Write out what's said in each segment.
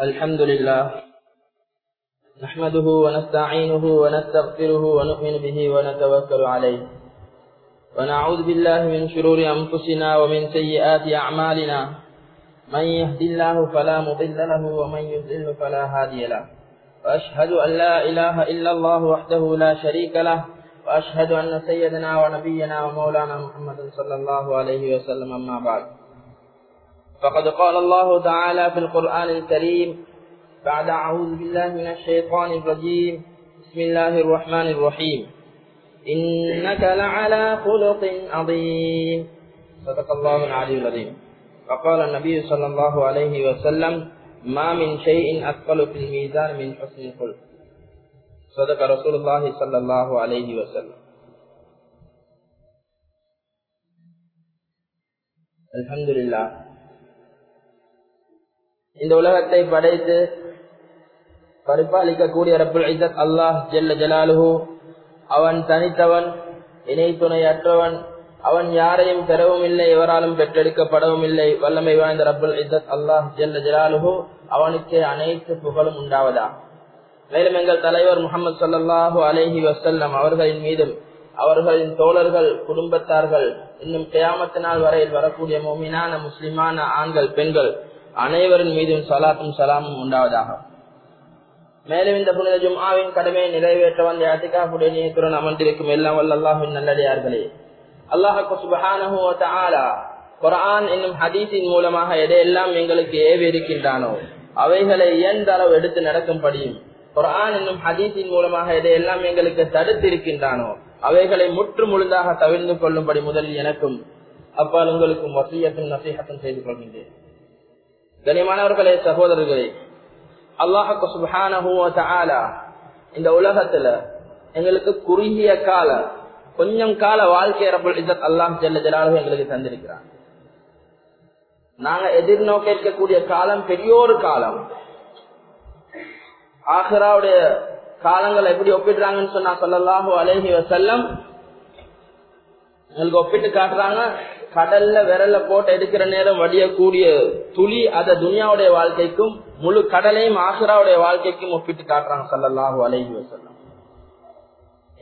الحمد لله. نحمده ونستعينه ونستغفره ونؤمن به ونتوكل عليه. ونعوذ بالله من شرور أنفسنا ومن سيئات أعمالنا. من يهد الله فلا مضل له ومن يضلل فلا هادي له. وأشهد أن لا إله إلا الله وحده لا شريك له. وأشهد أن سيدنا ونبينا ومولانا محمد صلى الله عليه وسلم أما بعد. فقد قال الله تعالى في القرآن الكريم بعد أعوذ بالله من الشيطان الرجيم. بسم الله الرحمن الرحيم. إنك لعلى خلق عظيم. صدق الله العلي العظيم. وقال النبي صلى الله عليه وسلم ما من شيء أثقل في الميزان من حسن الخلق. صدق رسول الله صلى الله عليه وسلم. الحمد لله. இந்த உலகத்தை படைத்து பரிபாலிக்கக்கூடிய ரப்புல் ஐசத் அல்லாஹ் ஜெல்ல ஜலாலுஹு. அவன் தனித்தவன் இணை துணையற்றவன். அவன் யாரையும் பெறவும் இல்லை எவராலும் பெற்றெடுக்கப்படவும் இல்லை. வல்லமை வாய்ந்த ரப்புல் இசத் அல்லாஹ் ஜெல்ல ஜலாலுஹு அவனுக்கே அனைத்து புகழும் உண்டாவதா? மேலும் எங்கள் தலைவர் முகமது சல்லாஹூ அலேஹி வசல்லம் அவர்களின் மீதும் அவர்களின் தோழர்கள் குடும்பத்தார்கள் இன்னும் கியாமத்தினால் வரையில் வரக்கூடிய மோமினான முஸ்லிமான ஆண்கள் பெண்கள் அனைவரின் மீதும் சலாத்தும் சலாமும் உண்டாவதாக. மேலும் இந்த புனித ஜும்ஆவின் கடமையை நிறைவேற்ற வந்த அட்டிகாப்புடைய அமர்ந்திருக்கும் எல்லாம் வல்ல அல்லாஹின் நல்லடியார்களே. அல்லாஹு சுபஹானஹு குரான் என்னும் ஹதீஸின் மூலமாக எதையெல்லாம் எங்களுக்கு ஏவி இருக்கின்றானோ அவைகளை இயன்ற அளவு எடுத்து நடக்கும்படியும் குரான் என்னும் ஹதீஸின் மூலமாக எதையெல்லாம் எங்களுக்கு தடுத்து இருக்கின்றானோ அவைகளை முற்று முழுதாக தவிர்ந்து கொள்ளும்படி முதலில் எனக்கும் அப்பால் உங்களுக்கும் வசியத்தும் நசீகத்தும் செய்து கொள்கின்றேன். கனிமானவர்களே சகோதரர்களே அல்லாஹு சுபான இந்த உலகத்துல எங்களுக்கு குறுகிய கால கொஞ்சம் கால வாழ்க்கை ரபுல் இசத் அல்லாஹ் ஜெல்ல ஜலாலும் எங்களுக்கு தந்திருக்கிறான். நாங்க எதிர்நோக்க இருக்கக்கூடிய காலம் பெரியோரு காலம். ஆஹராவுடைய காலங்களை எப்படி ஒப்பிடுறாங்கன்னு சொன்னா சொல்லலாஹோ அலேஹி வசல்லம் எங்களுக்கு ஒப்பிட்டு காட்டுறாங்க கடல்ல விரல போட்டு எடுக்கிற நேரம் வடியக்கூடிய துளி அத துனியாவுடைய வாழ்க்கைக்கும் முழு கடலையும் ஆசுராவுடைய வாழ்க்கைக்கும் ஒப்பிட்டு காட்டுறாங்க சல்லல்லாஹு அலைஹி வசல்லம்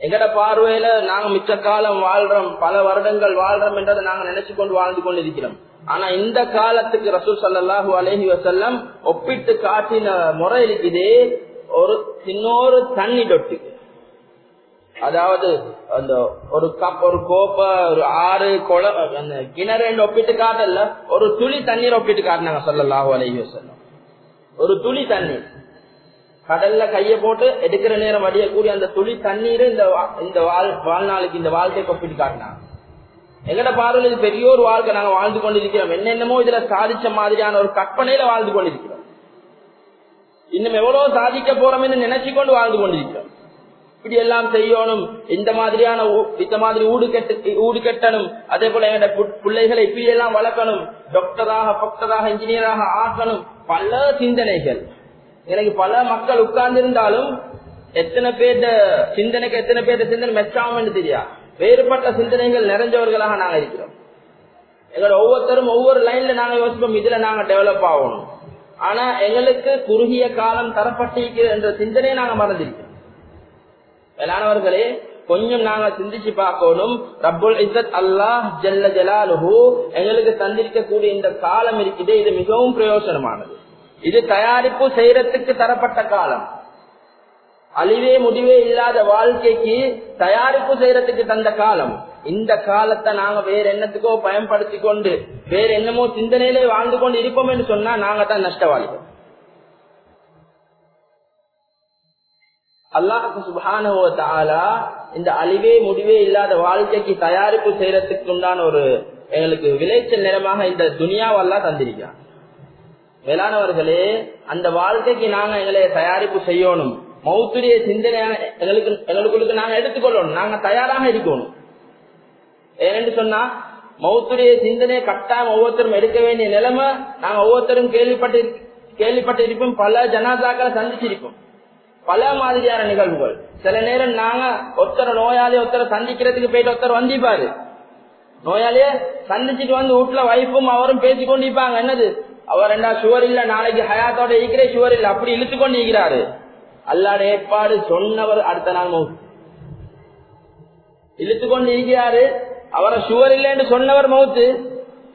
எங்கட பார்வையில நாங்க மிச்ச காலம் வாழ்றோம் பல வருடங்கள் வாழ்றோம் என்றதை நாங்க நினைச்சு கொண்டு வாழ்ந்து கொண்டு இருக்கிறோம் ஆனா இந்த காலத்துக்கு ரசூல் சல்லாஹு அலஹி வசல்லம் ஒப்பிட்டு காட்டின முறை இருக்குது ஒரு சின்னொரு தண்ணி தொட்டுக்கு. அதாவது அந்த ஒரு கப் ஒரு கோப்ப ஒரு ஆறு குளம் கிணறு ஒப்பிட்டு காட்டல ஒரு துளி தண்ணீர் ஒப்பிட்டு காட்டினாங்க சொல்லலாஹு அலைஹி சொல்லும் ஒரு துளி தண்ணீர். கடல்ல கைய போட்டு எடுக்கிற நேரம் வடியக்கூடிய அந்த துளி தண்ணீர் இந்த இந்த வாழ்நாளுக்கு இந்த வாழ்க்கைக்கு ஒப்பிட்டு காட்டினாங்க. எங்கட பார்வையில் இது பெரிய ஒரு வாழ்க்கை நாங்க வாழ்ந்து கொண்டிருக்கிறோம். என்னென்னமோ இதுல சாதிச்ச மாதிரியான ஒரு கற்பனையில வாழ்ந்து கொண்டிருக்கிறோம். இன்னும் எவ்வளவு சாதிக்க போறோம் என்று நினைச்சு கொண்டு வாழ்ந்து கொண்டிருக்கிறோம். இப்படி எல்லாம் செய்யணும். இந்த மாதிரியான இந்த மாதிரி ஊடு கெட்டு ஊடு கெட்டணும். அதே போல எங்க பிள்ளைகளை இப்படி எல்லாம் வளர்க்கணும் டாக்டராக டாக்டராக இன்ஜினியராக ஆக்கணும். பல சிந்தனைகள். எனக்கு பல மக்கள் உட்கார்ந்து இருந்தாலும் எத்தனை பேர்ட சிந்தனைக்கு எத்தனை பேர்ட சிந்தனை மெச்சாமன்னு தெரியா? வேறுபட்ட சிந்தனைகள் நிறைஞ்சவர்களாக நாங்க இருக்கிறோம். எங்களோட ஒவ்வொருத்தரும் ஒவ்வொரு லைன்ல நாங்க யோசிப்போம். இதுல நாங்க டெவலப் ஆகணும். ஆனா எங்களுக்கு குறுகிய காலம் தரப்பட்டிருக்கிறது என்ற சிந்தனையை நாங்க மறந்திருக்கிறோம் மேலானவர்களே கொஞ்சம் நாங்க சிந்திச்சு பார்க்கணும். ரப்புல் இசத் அல்லாஹ் ஜல்ல ஜலாலுஹு எங்களுக்கு தந்திருக்கக்கூடிய இந்த காலம் இருக்குது. இது மிகவும் பிரயோசனமானது. இது தயாரிப்பு செய்யறதுக்கு தரப்பட்ட காலம். அழிவே முடிவே இல்லாத வாழ்க்கைக்கு தயாரிப்பு செய்யறதுக்கு தந்த காலம். இந்த காலத்தை நாங்க வேற என்னத்துக்கோ பயன்படுத்தி கொண்டு வேற என்னமோ சிந்தனையிலே வாழ்ந்து கொண்டு இருப்போம் என்று சொன்னா நாங்க தான் நஷ்டவாளிகள். அல்லாஹு சுபானுவத்தாலா இந்த அழிவே முடிவே இல்லாத வாழ்க்கைக்கு தயாரிப்பு செய்யறதுக்கு உண்டான ஒரு எங்களுக்கு விளைச்சல் நிறமாக இந்த துனியாவெல்லாம் தந்திருக்கான் மேலானவர்களே அந்த வாழ்க்கைக்கு நாங்க எங்களை தயாரிப்பு செய்யணும். மௌத்துடைய சிந்தனையான எங்களுக்கு எங்களுக்குள்ளுக்கு நாங்க எடுத்துக்கொள்ளணும். நாங்க தயாராக இருக்கணும். ஏனென்று சொன்னா மௌத்துடைய சிந்தனை கட்டாயம் ஒவ்வொருத்தரும் எடுக்க வேண்டிய நிலைமை நாங்க ஒவ்வொருத்தரும் கேள்விப்பட்டு கேள்விப்பட்டு இருப்போம் பல ஜனாதாக்களை சந்திச்சிருப்போம். பல மாதிரியான நிகழ்வுகள். சில நேரம் நாங்க ஒருத்தர நோயாளி ஒருத்தரை சந்திக்கிறதுக்கு போயிட்டு ஒருத்தர் வந்திப்பாரு நோயாளிய சந்திச்சுட்டு வந்து வீட்டுல வைஃபும் அவரும் பேசிக்கொண்டிருப்பாங்க. என்னது? அவர் என்ன சுவர் இல்ல நாளைக்கு ஹயாத்தோட இருக்கிறே சுவர் இல்ல அப்படி இழுத்து கொண்டு இருக்கிறாரு அல்லாட ஏற்பாடு சொன்னவர் அடுத்த நாள் மவுத் இழுத்து கொண்டு இருக்கிறாரு அவரை சுவர் இல்லைன்னு சொன்னவர் மவுத்து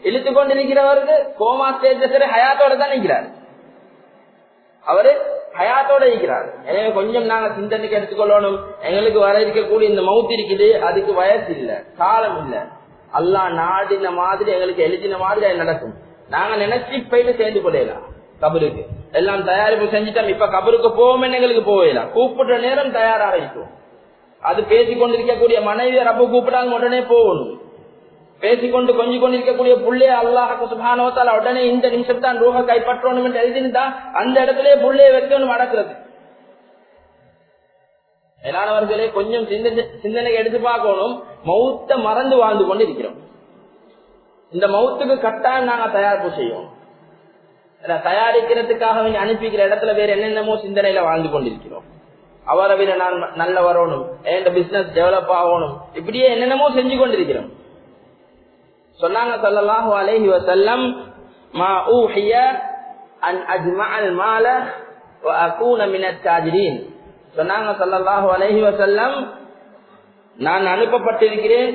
இழுத்து கொண்டு இருக்கிறவருக்கு கோமா ஸ்டேஜ் ஹயாத்தோட தான் நிற்கிறார் அவரு ஹயாத்தோட இருக்கிறார். எனவே கொஞ்சம் நாங்க சிந்தனைக்கு எடுத்துக்கொள்ளணும். எங்களுக்கு வர இருக்கக்கூடிய இந்த மவுத்து இருக்குது. அதுக்கு வயசு இல்ல காலம் இல்ல. அல்லா நாடின மாதிரி எங்களுக்கு எழுதின மாதிரி அது நடக்கும். நாங்க நினைச்சு போயிட்டு சேர்ந்து கொள்ளலாம். கபருக்கு. எல்லாம் தயாரிப்பு செஞ்சுட்டோம். இப்ப கபருக்கு போவோம்னு எங்களுக்கு போகலாம். கூப்பிடுற நேரம் தயாராக இருக்கும். அது பேசிக்கொண்டிருக்கக்கூடிய மனைவி மனைவியை ரப்ப கூப்பிடாங்க உடனே போகணும். பேசிக்கொண்டு கொஞ்சி கொண்டிருக்கக்கூடிய புள்ளே அல்லாஹு சுபானோத்தால உடனே இந்த நிமிஷம் தான் ரூஹ கைப்பற்றணும் என்று எழுதிருந்தா அந்த இடத்திலே புள்ளே வைக்கணும் அடக்கிறது மேலானவர்களே கொஞ்சம் சிந்தனை சிந்தனை எடுத்து பார்க்கணும். மௌத்த மறந்து வாழ்ந்து கொண்டு இருக்கிறோம் இந்த மௌத்துக்கு கட்டாயம் நாங்க தயாரிப்பு செய்வோம். தயாரிக்கிறதுக்காக அனுப்பிக்கிற இடத்துல வேற என்னென்னமோ சிந்தனையில வாழ்ந்து கொண்டிருக்கிறோம். அவரை விட நான் நல்ல வரணும் என் பிசினஸ் டெவலப் ஆகணும் இப்படியே என்னென்னமோ செஞ்சு கொண்டிருக்கிறோம். சொன்னாங்க சல்லல்லாஹு அலைஹி வஸல்லம் மா ஊஹிய அன் அஜ்மஅல் மால வ அகூன மினத் தாஜிரீன். சொன்னாங்க சல்லல்லாஹு அலைஹி வஸல்லம் நான் அனுப்பப்பட்டிருக்கிறேன்.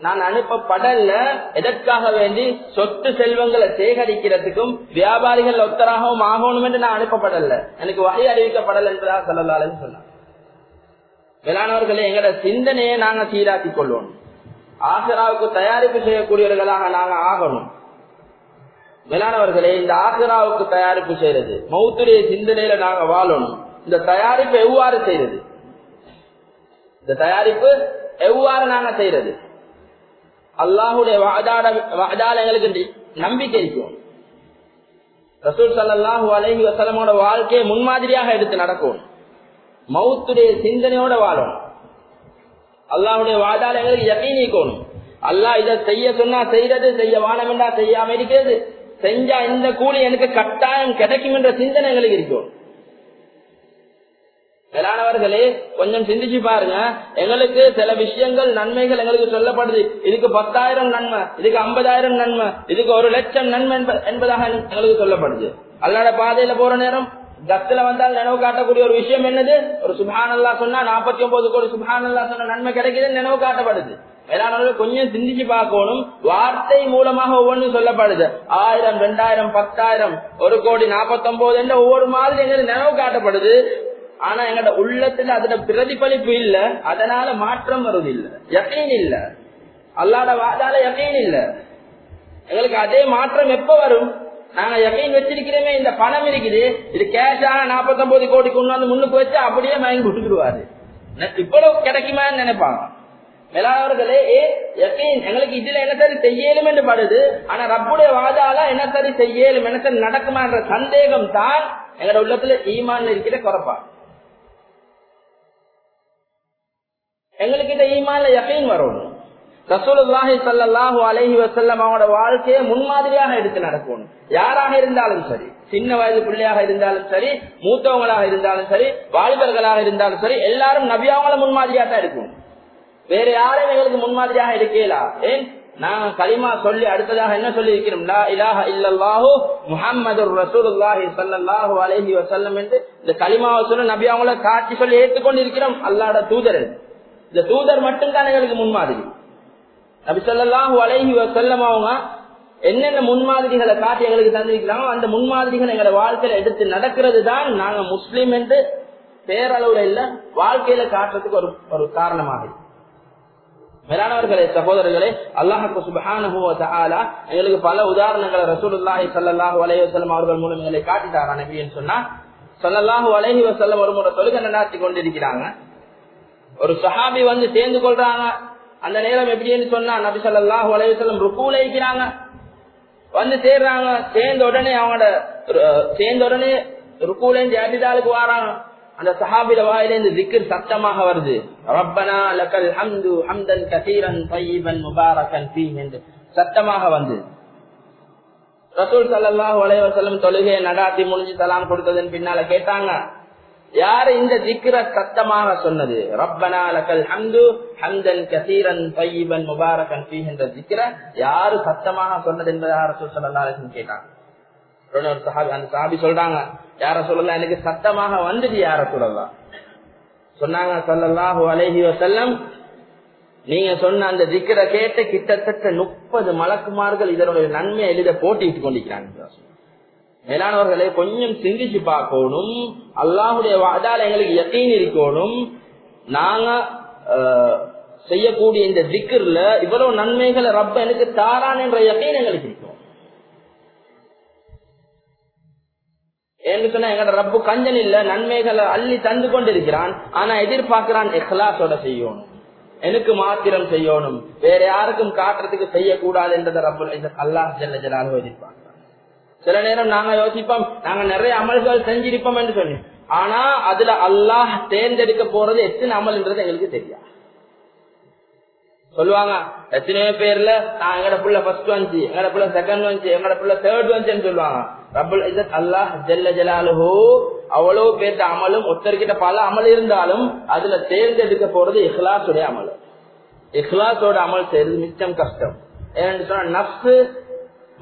நான் அனுப்பப்படல. எதற்காக வேண்டி? சொத்து செல்வங்களை சேகரிக்கிறதுக்கும் வியாபாரிகள் ஒத்தராகவும் ஆகணும் என்று நான் அனுப்பப்படல. எனக்கு வகை அறிவிக்கப்படல என்பதாக சல்லல்லா அலைஹி சொன்னாங்க. வேளாணவர்களே எங்களோட சிந்தனையை நாங்க சீராக்கி கொள்வோம். ஆசிராவுக்கு தயாரிப்பு செய்யக்கூடியவர்களாக நாங்க ஆகணும். மேலானவர்களே இந்த ஆசிராவுக்கு தயாரிப்பு செய்யறது மௌத்துடைய சிந்தனையில நாங்க வாழணும். இந்த தயாரிப்பு எவ்வாறு செய்யறது? இந்த தயாரிப்பு எவ்வாறு நாங்க செய்யறது? அல்லாஹுடைய வாதாட எங்களுக்கு நம்பிக்கை இருக்கும். ரசூல் சல்லாஹூ அலஹி வசலமோட வாழ்க்கையை முன்மாதிரியாக எடுத்து நடக்கும். மௌத்துடைய சிந்தனையோட வாழணும். அல்லாவுடைய வாதால எங்களுக்கு யக்கீனிக்கணும் அல்லாஹ் இதை செய்ய சொன்னா செய்யறது செய்ய வானமெண்டா செய்யாம இருக்கிறது. செஞ்சா இந்த கூலி எனக்கு கட்டாயம் கிடைக்கும் என்ற சிந்தனை எங்களுக்கு இருக்கும். மேலானவர்களே கொஞ்சம் சிந்திச்சு பாருங்க. எங்களுக்கு சில விஷயங்கள் நன்மைகள் எங்களுக்கு சொல்லப்படுது. இதுக்கு பத்தாயிரம் நன்மை இதுக்கு ஐம்பதாயிரம் நன்மை இதுக்கு ஒரு லட்சம் நன்மை என்பதாக எங்களுக்கு சொல்லப்படுது. அல்லாட பாதையில போற நேரம் தத்துல வந்தால் நினைவு காட்டக்கூடிய ஒரு விஷயம் என்னது ஒரு சுபானல்லா சொன்னா நாற்பத்தி ஒன்பது கோடி சுபானல்லா சொன்ன நன்மை கிடைக்குதுன்னு நினைவு காட்டப்படுது வேளாண் கொஞ்சம் சிந்திச்சு பார்க்கணும் வார்த்தை மூலமாக ஒவ்வொன்றும் சொல்லப்படுது ஆயிரம் ரெண்டாயிரம் பத்தாயிரம் ஒரு கோடி நாற்பத்தி ஒன்பது என்ற ஒவ்வொரு மாதிரி எங்களுக்கு நினைவு காட்டப்படுது ஆனா எங்கட உள்ளத்துல அதோட பிரதிபலிப்பு இல்ல அதனால மாற்றம் வருது இல்ல யக்கீன் இல்ல அல்லாட வாதால யக்கீன் இல்ல எங்களுக்கு அதே மாற்றம் எப்ப வரும் நாங்க எப்பயும் வச்சிருக்கிறோமே இந்த பணம் இருக்குது. இது கேஷ் நாற்பத்தி ஒன்பது கோடி கொண்டு வந்து முன்னுக்கு வச்சு அப்படியே வாங்கி விட்டுக்கிடுவாரு இவ்வளவு கிடைக்குமான்னு நினைப்பாங்க. மேலாளர்களே எங்களுக்கு இதுல என்ன சரி செய்யலும் என்று படுது. ஆனா ரப்புடைய வாதால என்ன சரி செய்யலும் என்ன சரி நடக்குமா என்ற சந்தேகம் தான் எங்களோட உள்ளத்துல ஈமான் இருக்கிற குறைப்பா எங்களுக்கு இந்த ஈமான்ல எப்பயும் வரணும் ரசூலுல்லாஹி சல்லாஹு அலஹி வசல்லம் அவனோட வாழ்க்கையை முன்மாதிரியாக எடுத்து நடக்கணும். யாராக இருந்தாலும் சரி சின்ன வயது பிள்ளையாக இருந்தாலும் சரி மூத்தவங்களாக இருந்தாலும் சரி வாலிபர்களாக இருந்தாலும் சரி எல்லாரும் நபி அவங்கள முன்மாதிரியாக தான் இருக்கும் வேற யாரும் எங்களுக்கு முன்மாதிரியாக இருக்கலா ஏன்? நாங்க களிமா சொல்லி அடுத்ததாக என்ன சொல்லி இருக்கிறோம் லா இலாஹ இல்லல்லாஹு முஹம்மது ரசூலுல்லாஹி ஸல்லல்லாஹு அலைஹி வஸல்லம் என்று இந்த களிமாவை சொல்லி நபி அவங்கள காட்சி சொல்லி ஏற்றுக்கொண்டு இருக்கிறோம் அல்லாட தூதர். இந்த தூதர் மட்டும்தான் எங்களுக்கு முன்மாதிரி. நபி ஸல்லல்லாஹு அலைஹி வஸல்லம் அவங்க என்னென்ன முன்மாதிரிகளை காட்டி எங்களுக்கு தந்திருக்கிறாங்க அந்த முன்மாதிரிகள் எங்களை வாழ்க்கையில எடுத்து நடக்கிறது தான் நாங்க முஸ்லீம் என்று பேரளவுல இல்ல வாழ்க்கையில காட்டுறதுக்கு ஒரு ஒரு காரணமாக. மேலானவர்களே சகோதரர்களே அல்லாஹு சுபஹானஹு வ எங்களுக்கு பல உதாரணங்களை ரசூலுல்லாஹி ஸல்லல்லாஹு அலைஹி வஸல்லம் அவர்கள் மூலம் எங்களை காட்டிட்டாரா நபின்னு சொன்னா ஸல்லல்லாஹு அலஹி வசல்லம் ஒரு முறை தொழுகை நடாத்தி கொண்டிருக்கிறாங்க. ஒரு சஹாபி வந்து சேர்ந்து கொள்றாங்க. அந்த நேரம் எப்படின்னு சொன்னா நபி ஸல்லல்லாஹு அலைஹி ருக்கூல இருக்கிறாங்க. வந்து சேர்றாங்க. சேர்ந்த உடனே அவங்களோட சேர்ந்த உடனே ருக்கூல இருந்து அபிதாலுக்கு வராங்க. அந்த சஹாபில வாயிலிருந்து திக்கர் சத்தமாக வருது. ரப்பனா லக்கல் ஹம்து ஹம்தன் கசீரன் தய்யிபன் முபாரகன் பீம் என்று சத்தமாக வந்து. ரசூல் ஸல்லல்லாஹு அலைஹி தொழுகையை நடாத்தி முடிஞ்சு தலான் கொடுத்ததன் பின்னால கேட்டாங்க. யாரு இந்த திக்ர சத்தமாக சொன்னது? ரப்பனா லக்கல் ஹம்து ஹம்தன் கசீரன் பையன் முபாரகன் ஃபீ என்ற திக்ர யாரு சத்தமாக சொன்னது என்பதை ரசூல் சொல்லலாம் கேட்டான் கேட்டாங்க. ஒரு சஹாபி அந்த சஹாபி சொல்றாங்க யார சொல்லலாம் எனக்கு சத்தமாக வந்துட்டு யார சொல்லலாம் சொன்னாங்க சொல்லல்லாஹு அலஹி வசல்லம் நீங்க சொன்ன அந்த திக்கரை கேட்டு கிட்டத்தட்ட முப்பது மலக்குமார்கள் இதனுடைய நன்மையை எழுத போட்டிட்டு கொண்டிருக்கிறாங்க. மேலானவர்களை கொஞ்சம் சிந்திச்சு பார்க்கணும். அல்லாஹுடைய வாதால எங்களுக்கு யக்கீன் இருக்கணும். நாங்க ஆஹ், செய்யக்கூடிய இந்த திக்கர்ல இவ்வளவு நன்மைகளை ரப்ப எனக்கு தாரான் என்ற யக்கீன் எங்களுக்கு இருக்கும் என்று ரப்பு கஞ்சன் இல்ல நன்மைகளை அள்ளி தந்து கொண்டிருக்கிறான். ஆனா எதிர்பார்க்கிறான் எஹ்லாஸோட செய்யணும். எனக்கு மாத்திரம் செய்யணும். வேற யாருக்கும் காட்டுறதுக்கு செய்யக்கூடாது என்றதை ரப்பு அல்லாஹ் ஜல்ல ஜலாலும் எதிர்பார்க்கிறான் சில நேரம் நாங்க யோசிப்போம் நாங்க நிறைய அமல்கள் செஞ்சிருப்போம் என்று சொல்லி. ஆனா அதுல அல்லாஹ் தேர்ந்தெடுக்க போறது எத்தனை அமல்ன்றது எங்களுக்கு தெரியாது. சொல்லுவாங்க எத்தனையோ பேர்ல நான் எங்கட புள்ள ஃபர்ஸ்ட் வந்துச்சு எங்கட புள்ள செகண்ட் வந்துச்சு எங்கட புள்ள தேர்ட் வந்துச்சுன்னு சொல்லுவாங்க. ரபுல் இசத் அல்லாஹ் ஜெல்ல ஜலாலுஹோ அவ்வளவு பேர்த்த அமலும் ஒருத்தர்கிட்ட பல அமல் இருந்தாலும் அதுல தேர்ந்தெடுக்க போறது இஹ்லாஸுடைய அமல். இஹ்லாஸோட அமல் செய்யறது மிச்சம் கஷ்டம். ஏன்னு சொன்னா நப்சு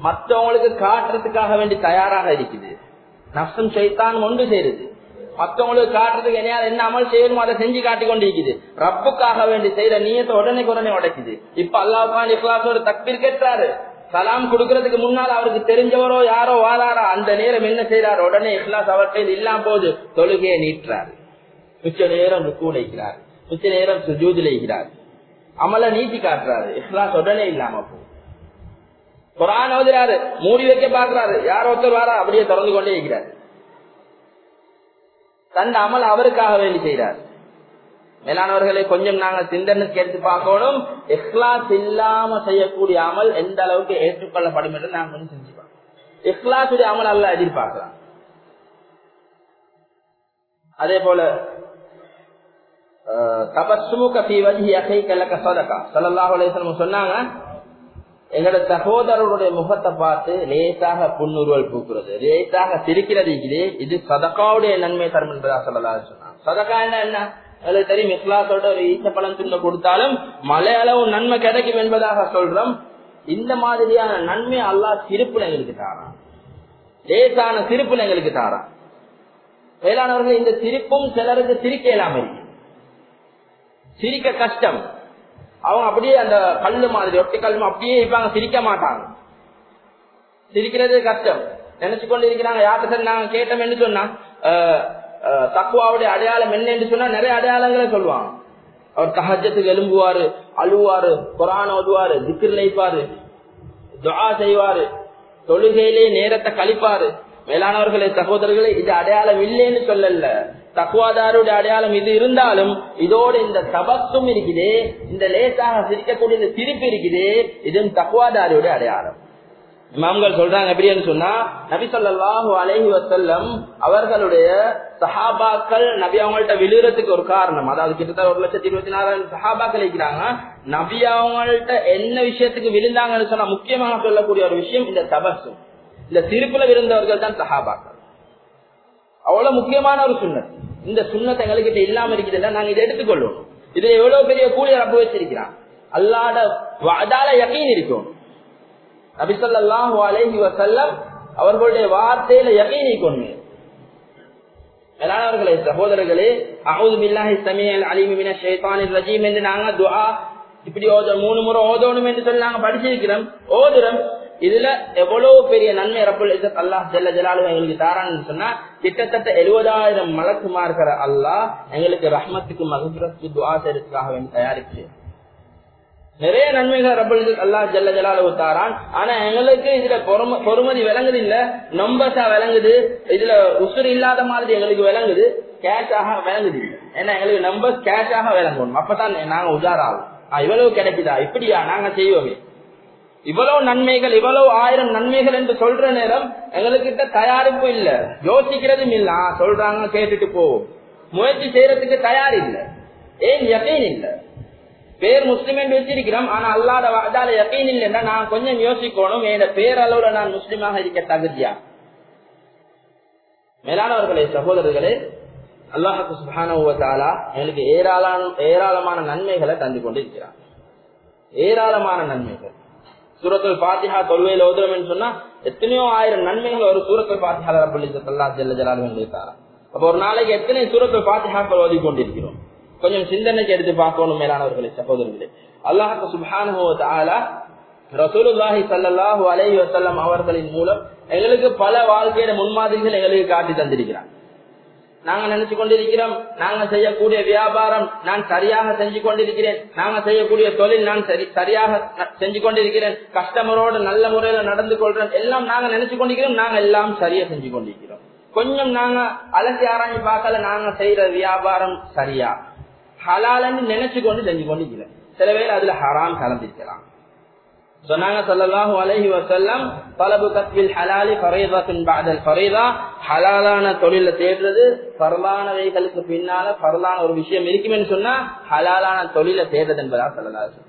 மற்றவங்களுக்கு காட்டுறதுக்காக வேண்டி தயாராக இருக்குது. நஷ்டம் சைத்தான் ஒன்று சேருது. மற்றவங்களுக்கு காட்டுறதுக்கு என்ன என்ன அமல் செய்யணுமோ அதை செஞ்சு காட்டி கொண்டு இருக்குது ரப்புக்காக வேண்டி செய்யற நீயத்தை உடனே உடனே உடைக்குது. இப்ப அல்லாஹ் இஸ்லாஸ் ஒரு தக்பீர் கேட்டாரு சலாம் கொடுக்கறதுக்கு முன்னால் அவருக்கு தெரிஞ்சவரோ யாரோ வாராரா அந்த நேரம் என்ன செய்யறாரு உடனே இஸ்லாஸ் அவர்கிட்ட இல்லாம போது தொழுகையை நீட்டுறாரு. மிச்ச நேரம் கூடைக்கிறார் மிச்ச நேரம் சுஜூதில் இருக்கிறார் அமல நீட்டி காட்டுறாரு. இஸ்லாஸ் உடனே இல்லாம போகுது. குரான் ஓதுறாரு மூடி வைக்க பாக்குறாரு யார் ஒருத்தர் வாரா? அப்படியே தொடர்ந்து கொண்டே இருக்கிறார். தன் அமல் அவருக்காக வேண்டி செய்கிறார். மேலானவர்களை கொஞ்சம் நாங்க சிந்தனை கேட்டு பார்க்கணும். இஹ்லாஸ் இல்லாம செய்யக்கூடிய அமல் எந்த அளவுக்கு ஏற்றுக்கொள்ளப்படும் என்று நாங்க கொஞ்சம் செஞ்சு பார்க்கணும் இஹ்லாசுடைய அமல் அல்ல எதிர்பார்க்கலாம். அதே போல தபசுமுக சொன்னாங்க எங்களோட சகோதரருடைய முகத்தை பார்த்து லேசாக புன்னுருவல் பூக்குறது. லேசாக சிரிக்கிறது இது சதக்காவுடைய நன்மை தரும் என்பதா சொல்லலாம் சொன்னான் சதக்கா என்ன என்ன? தெரியும் இஸ்லாத்தோட ஒரு ஈச்சப்பழம் துண்ண கொடுத்தாலும் மலை அளவு நன்மை கிடைக்கும் என்பதாக சொல்றோம். இந்த மாதிரியான நன்மை அல்லா சிரிப்புல எங்களுக்கு தாரான். லேசான சிரிப்புல எங்களுக்கு தாரான். வேளாணவர்கள் இந்த சிரிப்பும் சிலருக்கு சிரிக்க இல்லாம இருக்கு சிரிக்க கஷ்டம். அவங்க அப்படியே அந்த கல்லு மாதிரி ஒட்டி கல்லு அப்படியே இருப்பாங்க சிரிக்க மாட்டாங்க. சிரிக்கிறது கஷ்டம். நினைச்சு கொண்டு இருக்கிறாங்க யார்கிட்ட சரி நாங்க கேட்டோம் சொன்னா தக்குவாவுடைய அடையாளம் என்ன என்று சொன்னா நிறைய அடையாளங்களை சொல்லுவாங்க. அவர் தகஜத்துக்கு எலும்புவாரு அழுவாரு குரான் ஓதுவாரு திக்கிர் நினைப்பாரு துவா செய்வாரு தொழுகையிலே நேரத்தை கழிப்பாரு. மேலானவர்களே சகோதரர்களே இது அடையாளம் இல்லைன்னு சொல்லல. தக்குவாதாருடைய அடையாளம் இது இருந்தாலும் இதோட இந்த தபத்தும் இருக்குது இந்த லேசாக சிரிக்கக்கூடிய இந்த சிரிப்பு இருக்குது இதுவும் தக்குவாதாருடைய அடையாளம். இமாம்கள் சொல்றாங்க எப்படின்னு சொன்னா நபி சொல்லாஹு அலஹி வசல்லம் அவர்களுடைய சஹாபாக்கள் நபி அவங்கள்ட்ட விழுகிறதுக்கு ஒரு காரணம். அதாவது கிட்டத்தட்ட ஒரு லட்சத்தி இருபத்தி நாலாயிரம் சஹாபாக்கள் இருக்கிறாங்க. நபி அவங்கள்ட்ட என்ன விஷயத்துக்கு விழுந்தாங்கன்னு சொன்னா முக்கியமாக சொல்லக்கூடிய ஒரு விஷயம் இந்த தபசு இந்த சிரிப்புல இருந்தவர்கள் தான் சஹாபாக்கள். அவ்வளவு முக்கியமான ஒரு சுண்ணத். இந்த சுண்ணத்தை எங்ககிட்ட இல்லாம இருக்குதுல்ல நாங்க இதை எடுத்துக்கொள்வோம். இதுல எவ்வளவு பெரிய கூலி ரப்ப வச்சிருக்கிறான் அல்லாட அதால யக்கீன் இருக்கும். நபிசல்லாஹு அலஹி வசல்லம் அவர்களுடைய வார்த்தையில யகீனை கொண்டு மேலானவர்களே சகோதரர்களே அவுது பில்லாஹி சமியல் அலிமின மின ரஜீம் என்று நாங்க துஆ இப்படி ஓத மூணு முறை ஓதணும் என்று சொல்லி நாங்க படிச்சிருக்கிறோம். ஓதுறோம். இதுல எவ்வளவு பெரிய நன்மை ரப்பல் இசத் அல்லாஹ் ஜல்ல ஜலாலு எங்களுக்கு தாரான்னு சொன்னா கிட்டத்தட்ட எழுபதாயிரம் மலக்குமார்கிற அல்லாஹ் எங்களுக்கு ரஹ்மத்துக்கு மகபுரத்துக்கு துவா செய்யறதுக்காக வேண்டி தயாரிச்சு. நிறைய நன்மைகள் ரப்பல் அல்லாஹ் ஜல்ல ஜலாலு தாரான். ஆனா எங்களுக்கு இதுல பொறுமதி விளங்குது இல்ல? நம்பர்ஸா விளங்குது. இதுல உசுறு இல்லாத மாதிரி எங்களுக்கு விளங்குது. கேஷாக விளங்குது ஏன்னா எங்களுக்கு நம்பர் கேஷாக விளங்கணும். அப்பதான் நாங்க உதாராகும் இவ்வளவு கிடைக்குதா? இப்படியா? நாங்க செய்வோமே. இவ்வளவு நன்மைகள் இவ்வளவு ஆயிரம் நன்மைகள் என்று சொல்ற நேரம் எங்களுக்கிட்ட தயாரிப்பு இல்ல. யோசிக்கிறதும் இல்ல. சொல்றாங்க கேட்டுட்டு போவோம் முயற்சி செய்யறதுக்கு தயார் இல்ல. ஏன் யக்கீன் இல்ல? பேர் முஸ்லிம் என்று வச்சிருக்கிறோம். ஆனா அல்லாத வாதால யக்கீன் இல்லைன்னா நான் கொஞ்சம் யோசிக்கணும். என் பேரளவுல நான் முஸ்லிமாக இருக்க தகுதியா? மேலானவர்களே சகோதரர்களே அல்லாஹு சுபானுவத்தாலா எங்களுக்கு ஏராளமான ஏராளமான நன்மைகளை தந்து கொண்டிருக்கிறான் ஏராளமான நன்மைகள். சூரத்தில் பாத்தியா தொழுவையில ஓதுறோம்னு சொன்னா எத்தனையோ ஆயிரம் நன்மைகள் ஒரு சூரத்துல் பாத்திஹா ரப்பல் அல்லா ஜலாலும் அப்ப ஒரு நாளைக்கு எத்தனை சூரத்துல் பாத்தியாக்கள் ஓதி கொண்டிருக்கிறோம் கொஞ்சம் சிந்தனைக்கு எடுத்து பார்க்கணும் மேலானவர்களை சகோதரர்களே. அல்லாஹு சுப்ஹானஹு வ ரசூலுல்லாஹி அவர்களின் மூலம் எங்களுக்கு பல வாழ்க்கையோட முன்மாதிரிகள் எங்களுக்கு காட்டி தந்திருக்கிறார். நாங்க நினைச்சு கொண்டிருக்கிறோம் நாங்க செய்யக்கூடிய வியாபாரம் நான் சரியாக செஞ்சு கொண்டிருக்கிறேன் நாங்க செய்யக்கூடிய தொழில் நான் சரி சரியாக செஞ்சு கொண்டிருக்கிறேன் கஸ்டமரோடு நல்ல முறையில நடந்து கொள்றேன் எல்லாம் நாங்க நினைச்சு கொண்டிருக்கிறோம் நாங்க எல்லாம் சரியா செஞ்சு கொண்டிருக்கிறோம். கொஞ்சம் நாங்க அலசி ஆராய்ச்சி பார்க்கல நாங்க செய்யற வியாபாரம் சரியா? ஹலாலன்னு நினைச்சு கொண்டு செஞ்சு கொண்டிருக்கிறோம். சில பேர் அதுல ஹராம் கலந்திருக்கலாம் சொன்னாங்க ஸல்லல்லாஹு அலைஹி வஸல்லம் தலபு கஸ்பில் ஹலாலி ஃபரீதத்துன் பஅதல் ஃபரீதா. ஹலாலான தொழில தேடுறது ஃபர்லானவைகளுக்கு பின்னால பரலான ஒரு விஷயம் இருக்குமென்னு சொன்னா ஹலாலான தொழில தேடுறது என்பதா சொல்லலாம்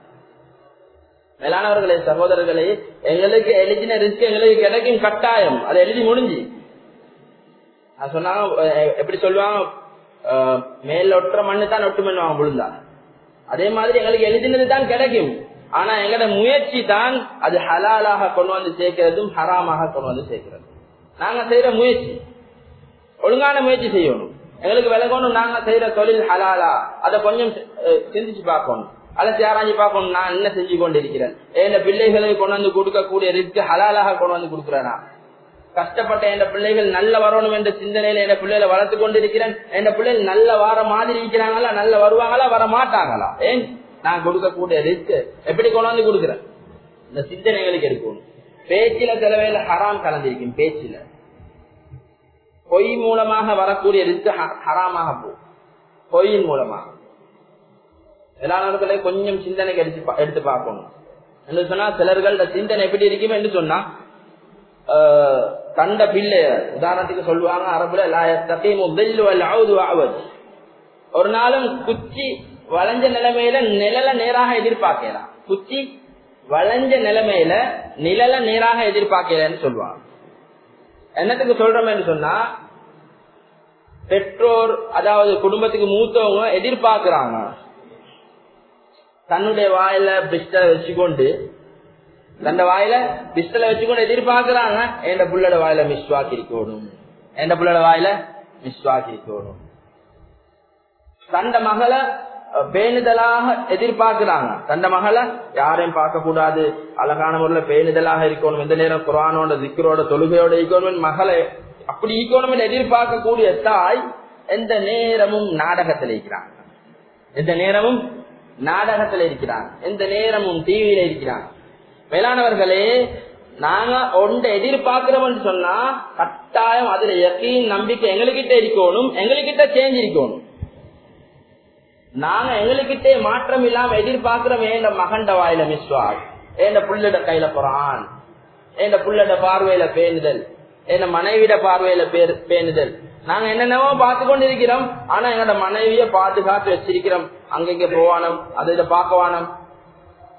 மேலானவர்களே சகோதரர்களே எங்களுக்கு எழுதின ரிஸ்க் எங்களுக்கு கிடைக்கும் கட்டாயம். அதை எழுதி முடிஞ்சு. அது சொன்னாங்க எப்படி சொல்லுவாங்க மேல ஒட்டுற மண்ணு தான் ஒட்டு மண்ணுவாங்க விழுந்தா அதே மாதிரி எங்களுக்கு எழுதினது தான் கிடைக்கும். ஆனா எங்கட முயற்சி தான் அது ஹலாலாக கொண்டு வந்து சேர்க்கிறதும் ஹராமாக கொண்டு வந்து சேர்க்கிறது. நாங்க செய்யற முயற்சி. ஒழுங்கான முயற்சி செய்யணும். எங்களுக்கு விலகணும் நாங்க செய்யற தொழில் ஹலாலா. அதை கொஞ்சம் சிந்திச்சு பார்க்கணும். அதை ஆராய்ச்சி பார்க்கணும். நான் என்ன செஞ்சு கொண்டிருக்கிறேன்? என் பிள்ளைகளுக்கு கொண்டு வந்து கொடுக்கக்கூடிய ரிஸ்க் ஹலாலாக கொண்டு வந்து கொடுக்குறேனா? கஷ்டப்பட்ட என் பிள்ளைகள் நல்ல வரணும் என்ற சிந்தனையில என் பிள்ளைகளை வளர்த்து கொண்டிருக்கிறேன். என் பிள்ளைகள் நல்ல வர மாதிரி இருக்கிறாங்களா? நல்ல வருவாங்களா? வர மாட்டாங்களா ஏன்? நான் கொடுக்கக்கூடிய ரிஸ்க் எப்படி கொண்டாந்து கொடுக்குறேன்? இந்த சிந்தனைகளுக்கு எடுக்கணும். பேச்சில சில வேலை ஹராம் கலந்திருக்கும் பேச்சில. பொய் மூலமாக வரக்கூடிய ரிஸ்க் ஹராமாக போகும். பொய்யின் மூலமாக. எல்லாருக்களே கொஞ்சம் சிந்தனைக்கு எடுத்து எடுத்து பார்க்கணும். என்று சொன்னா சிலர்களோட சிந்தனை எப்படி இருக்கும் என்று சொன்னா கண்ட பிள்ளைய உதாரணத்துக்கு சொல்லுவாங்க அரபுல ஒரு நாளும் குச்சி வளைஞ்ச நிலைமையில நிழல நேராக எதிர்பார்க்கலாம் குச்சி வளைஞ்ச நிலைமையில நிழல நேராக எதிர்பார்க்கலன்னு சொல்லுவாங்க. என்னத்துக்கு சொல்றோம்னு சொன்னா பெற்றோர் அதாவது குடும்பத்துக்கு மூத்தவங்க எதிர்பார்க்கிறாங்க. தன்னுடைய வாயில பிஸ்டலை வச்சுக்கொண்டு தந்த வாயில பிஸ்டலை வச்சுக்கொண்டு எதிர்பார்க்கிறாங்க. என் புள்ளட வாயில மிஸ் இருக்கணும். என் புள்ளட வாயில மிஸ் இருக்கணும். தந்த மகளை பேணுதலாக எதிர்பார்க்கிறாங்க. தந்த மகளை யாரையும் பார்க்க கூடாது அழகான முறையில பேணுதலாக இருக்கணும். எந்த நேரம் குரானோட திக்கரோட தொழுகையோட இருக்கணும் மகளை அப்படி இருக்கணும் எதிர்பார்க்கக்கூடிய தாய் எந்த நேரமும் நாடகத்தில் இருக்கிறாங்க எந்த நேரமும் நாடகத்தில் இருக்கிறாங்க எந்த நேரமும் டிவியில இருக்கிறாங்க மேலானவர்களே நாங்க ஒன்றை எதிர்பார்க்கிறோம் சொன்னா கட்டாயம் அதுல எத்தையும் நம்பிக்கை எங்ககிட்ட இருக்கணும். எங்ககிட்ட சேஞ்ச் இருக்கணும். நாங்க எங்களுக்கிட்டே மாற்றம் இல்லாம எதிர்பார்க்கிறோம் ஏண்ட மகண்ட வாயில மிஸ்வா ஏண்ட புள்ளட கையில புறான் ஏண்ட புள்ளட பார்வையில பேணுதல்? என்ன மனைவிட பார்வையில பேணுதல்? நாங்க என்னென்னவோ பார்த்து கொண்டிருக்கிறோம். ஆனா எங்களோட மனைவிய பாதுகாத்து வச்சிருக்கிறோம். அங்கங்க போவானோம். அதை பார்க்கவானும்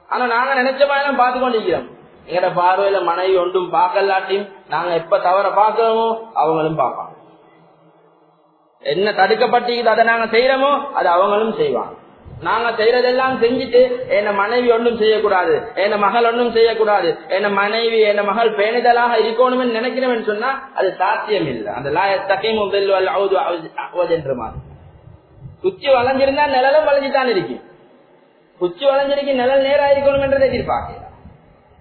ஆனா நாங்க நினைச்ச மாதிரி பார்த்து கொண்டிருக்கிறோம். எங்கட பார்வையில மனைவி ஒன்றும் பார்க்கலாட்டியும் நாங்க எப்ப தவற பாக்கிறோமோ அவங்களும் பார்ப்பாங்க. என்ன தடுக்கப்பட்டு அதை நாங்க செய்யறோமோ அது அவங்களும் செய்வாங்க. நாங்க செய்யறதெல்லாம் செஞ்சுட்டு என்ன மனைவி ஒன்றும் செய்யக்கூடாது என்ன மகள் ஒன்றும் செய்யக்கூடாது என்ன மனைவி என்ன மகள் பேணிதலாக இருக்கணும்னு நினைக்கிறவன் சொன்னா அது சாத்தியம் இல்லை அந்த என்று மாதிரி. குச்சி வளைஞ்சிருந்தா நிழலும் வளைஞ்சுதான் இருக்கும். குச்சி வளைஞ்சிருக்கு நிழல் நேரம் இருக்கணும் என்றதை எதிர்பார்க்கலாம்